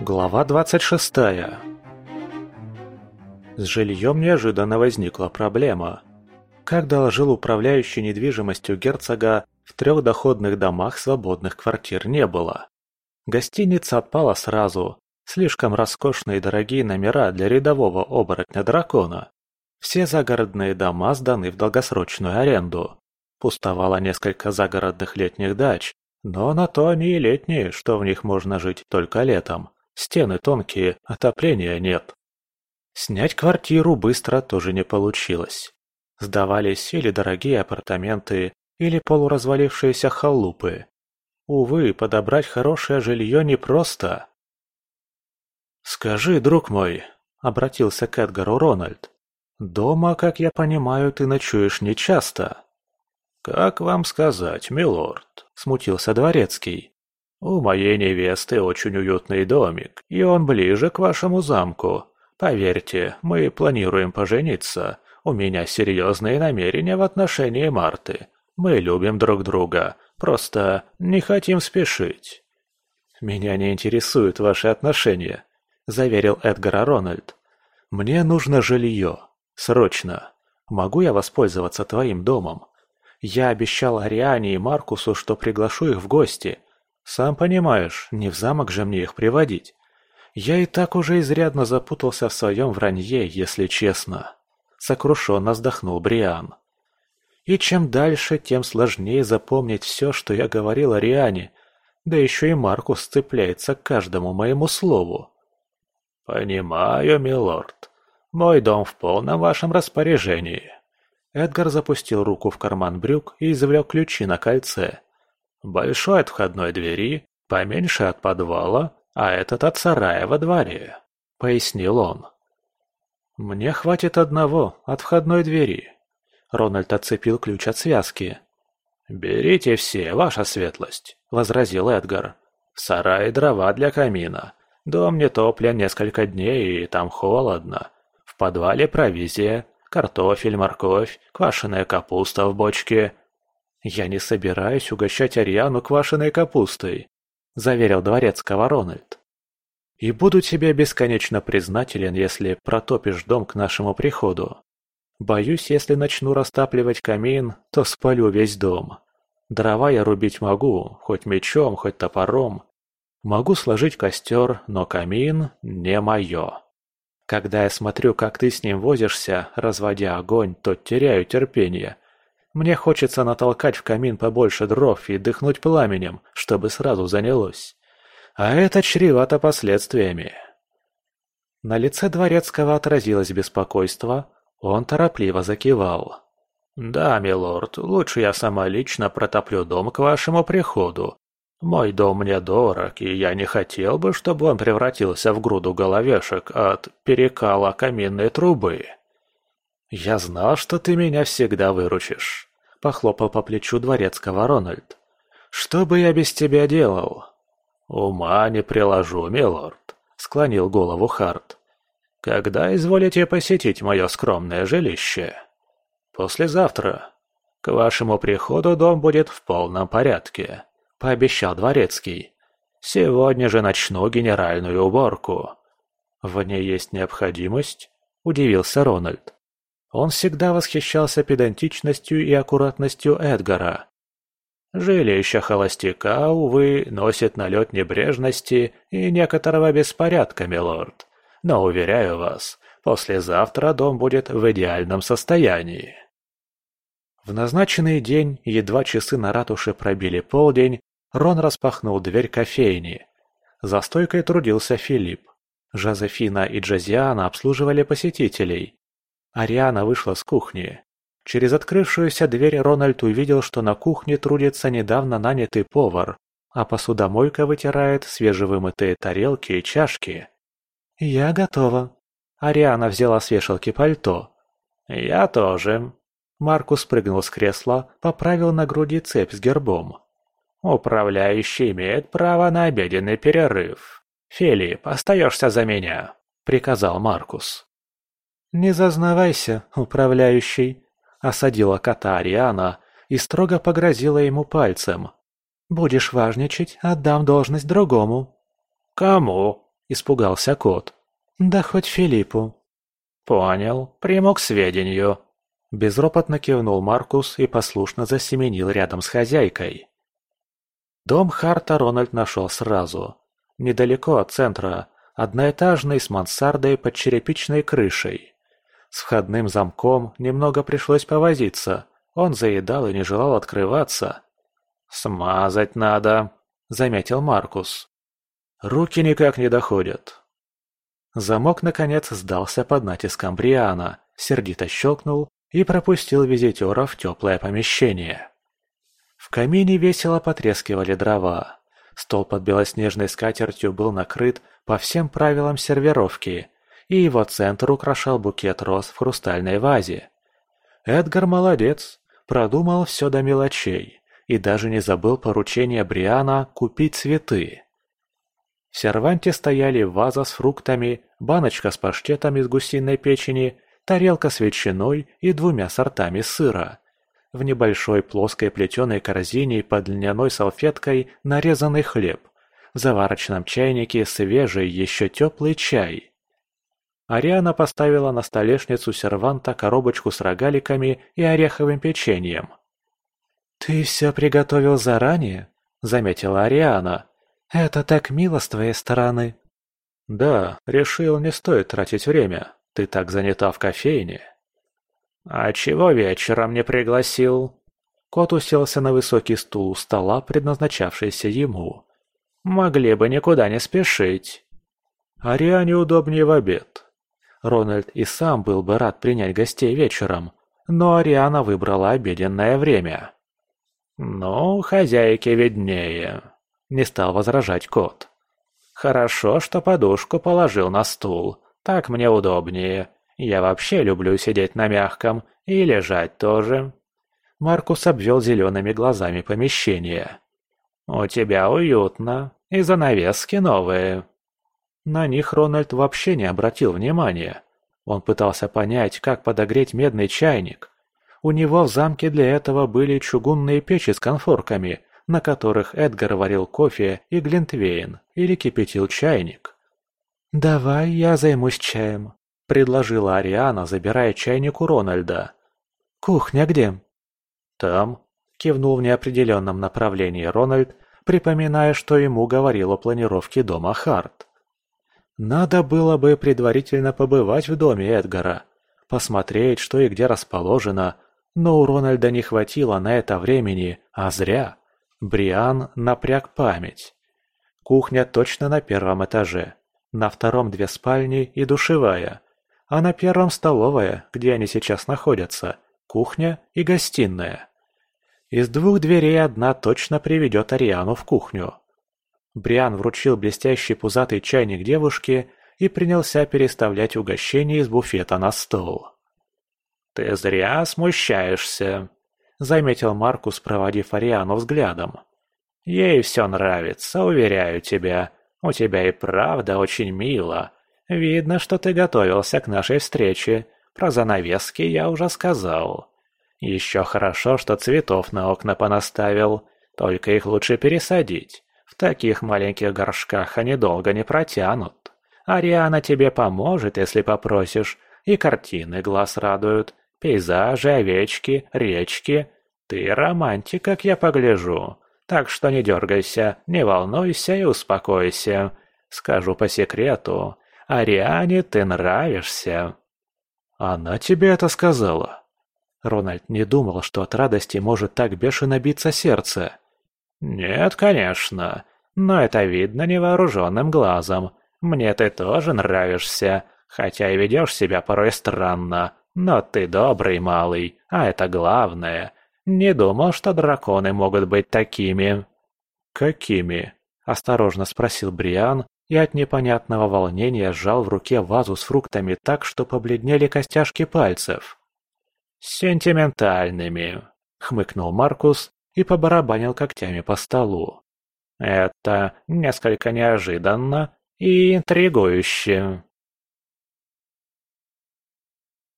Глава 26 С жильем неожиданно возникла проблема. Как доложил управляющий недвижимостью герцога, в трех доходных домах свободных квартир не было. Гостиница отпала сразу, слишком роскошные и дорогие номера для рядового оборотня-дракона. Все загородные дома сданы в долгосрочную аренду. Пустовало несколько загородных летних дач, но на то они и летние, что в них можно жить только летом. Стены тонкие, отопления нет. Снять квартиру быстро тоже не получилось. Сдавались или дорогие апартаменты, или полуразвалившиеся халупы. Увы, подобрать хорошее жилье непросто. «Скажи, друг мой», — обратился к Эдгару Рональд, — «дома, как я понимаю, ты ночуешь нечасто». «Как вам сказать, милорд?» — смутился дворецкий. «У моей невесты очень уютный домик, и он ближе к вашему замку. Поверьте, мы планируем пожениться. У меня серьезные намерения в отношении Марты. Мы любим друг друга, просто не хотим спешить». «Меня не интересуют ваши отношения», — заверил Эдгара Рональд. «Мне нужно жилье. Срочно. Могу я воспользоваться твоим домом? Я обещал Ариане и Маркусу, что приглашу их в гости. Сам понимаешь, не в замок же мне их приводить. Я и так уже изрядно запутался в своем вранье, если честно. Сокрушенно вздохнул Бриан. И чем дальше, тем сложнее запомнить все, что я говорил Ариане. Да еще и Маркус цепляется к каждому моему слову. «Понимаю, милорд. Мой дом в полном вашем распоряжении». Эдгар запустил руку в карман брюк и извлек ключи на кольце. Большой от входной двери, поменьше от подвала, а этот от сарая во дворе», — пояснил он. «Мне хватит одного, от входной двери». Рональд отцепил ключ от связки. «Берите все, ваша светлость», — возразил Эдгар. «В сарае дрова для камина. Дом не топлен несколько дней, и там холодно. В подвале провизия, картофель, морковь, квашеная капуста в бочке. «Я не собираюсь угощать Ариану квашеной капустой», – заверил дворецкого Рональд. «И буду тебе бесконечно признателен, если протопишь дом к нашему приходу. Боюсь, если начну растапливать камин, то спалю весь дом. Дрова я рубить могу, хоть мечом, хоть топором. Могу сложить костер, но камин не мое. Когда я смотрю, как ты с ним возишься, разводя огонь, то теряю терпение» Мне хочется натолкать в камин побольше дров и дыхнуть пламенем, чтобы сразу занялось. А это чревато последствиями. На лице Дворецкого отразилось беспокойство, он торопливо закивал. «Да, милорд, лучше я сама лично протоплю дом к вашему приходу. Мой дом мне дорог, и я не хотел бы, чтобы он превратился в груду головешек от перекала каминной трубы». «Я знал, что ты меня всегда выручишь», — похлопал по плечу дворецкого Рональд. «Что бы я без тебя делал?» «Ума не приложу, милорд», — склонил голову Харт. «Когда изволите посетить мое скромное жилище?» «Послезавтра. К вашему приходу дом будет в полном порядке», — пообещал дворецкий. «Сегодня же начну генеральную уборку». «В ней есть необходимость?» — удивился Рональд. Он всегда восхищался педантичностью и аккуратностью Эдгара. Жилище холостяка, увы, носит налет небрежности и некоторого беспорядка, милорд. Но, уверяю вас, послезавтра дом будет в идеальном состоянии. В назначенный день, едва часы на ратуше пробили полдень, Рон распахнул дверь кофейни. За стойкой трудился Филипп. Жозефина и Джозиана обслуживали посетителей. Ариана вышла с кухни. Через открывшуюся дверь Рональд увидел, что на кухне трудится недавно нанятый повар, а посудомойка вытирает свежевымытые тарелки и чашки. «Я готова». Ариана взяла с вешалки пальто. «Я тоже». Маркус прыгнул с кресла, поправил на груди цепь с гербом. «Управляющий имеет право на обеденный перерыв. Филипп, остаешься за меня», — приказал Маркус. «Не зазнавайся, управляющий», — осадила кота Ариана и строго погрозила ему пальцем. Будешь важничать, отдам должность другому». «Кому?» – испугался кот. «Да хоть Филиппу». «Понял, приму к сведению». Безропотно кивнул Маркус и послушно засеменил рядом с хозяйкой. Дом Харта Рональд нашел сразу. Недалеко от центра, одноэтажный с мансардой под черепичной крышей. С входным замком немного пришлось повозиться, он заедал и не желал открываться. «Смазать надо», — заметил Маркус. «Руки никак не доходят». Замок, наконец, сдался под натиском Бриана, сердито щелкнул и пропустил визитера в теплое помещение. В камине весело потрескивали дрова. Стол под белоснежной скатертью был накрыт по всем правилам сервировки, и его центр украшал букет роз в хрустальной вазе. Эдгар молодец, продумал все до мелочей и даже не забыл поручение Бриана купить цветы. В серванте стояли ваза с фруктами, баночка с паштетом из гусиной печени, тарелка с ветчиной и двумя сортами сыра. В небольшой плоской плетеной корзине под льняной салфеткой нарезанный хлеб. В заварочном чайнике свежий, еще теплый чай. Ариана поставила на столешницу серванта коробочку с рогаликами и ореховым печеньем. «Ты все приготовил заранее?» – заметила Ариана. «Это так мило с твоей стороны». «Да, решил, не стоит тратить время. Ты так занята в кофейне». «А чего вечером не пригласил?» Кот уселся на высокий стул у стола, предназначавшийся ему. «Могли бы никуда не спешить». «Ариане удобнее в обед». Рональд и сам был бы рад принять гостей вечером, но Ариана выбрала обеденное время. «Ну, хозяйке виднее», — не стал возражать кот. «Хорошо, что подушку положил на стул, так мне удобнее. Я вообще люблю сидеть на мягком и лежать тоже». Маркус обвел зелеными глазами помещение. «У тебя уютно, и занавески новые». На них Рональд вообще не обратил внимания. Он пытался понять, как подогреть медный чайник. У него в замке для этого были чугунные печи с конфорками, на которых Эдгар варил кофе и глинтвейн или кипятил чайник. «Давай я займусь чаем», — предложила Ариана, забирая чайник у Рональда. «Кухня где?» «Там», — кивнул в неопределенном направлении Рональд, припоминая, что ему говорил о планировке дома Харт. Надо было бы предварительно побывать в доме Эдгара, посмотреть, что и где расположено, но у Рональда не хватило на это времени, а зря. Бриан напряг память. Кухня точно на первом этаже. На втором две спальни и душевая. А на первом столовая, где они сейчас находятся, кухня и гостиная. Из двух дверей одна точно приведет Ариану в кухню. Бриан вручил блестящий пузатый чайник девушке и принялся переставлять угощение из буфета на стол. «Ты зря смущаешься», — заметил Маркус, проводив Ариану взглядом. «Ей все нравится, уверяю тебя. У тебя и правда очень мило. Видно, что ты готовился к нашей встрече. Про занавески я уже сказал. Еще хорошо, что цветов на окна понаставил. Только их лучше пересадить. В таких маленьких горшках они долго не протянут. Ариана тебе поможет, если попросишь, и картины глаз радуют, пейзажи, овечки, речки. Ты романтик, как я погляжу. Так что не дергайся, не волнуйся и успокойся. Скажу по секрету, Ариане ты нравишься». «Она тебе это сказала?» Рональд не думал, что от радости может так бешено биться сердце. «Нет, конечно. Но это видно невооруженным глазом. Мне ты тоже нравишься, хотя и ведешь себя порой странно. Но ты добрый малый, а это главное. Не думал, что драконы могут быть такими». «Какими?» – осторожно спросил Бриан и от непонятного волнения сжал в руке вазу с фруктами так, что побледнели костяшки пальцев. «Сентиментальными», – хмыкнул Маркус и побарабанил когтями по столу. «Это несколько неожиданно и интригующе».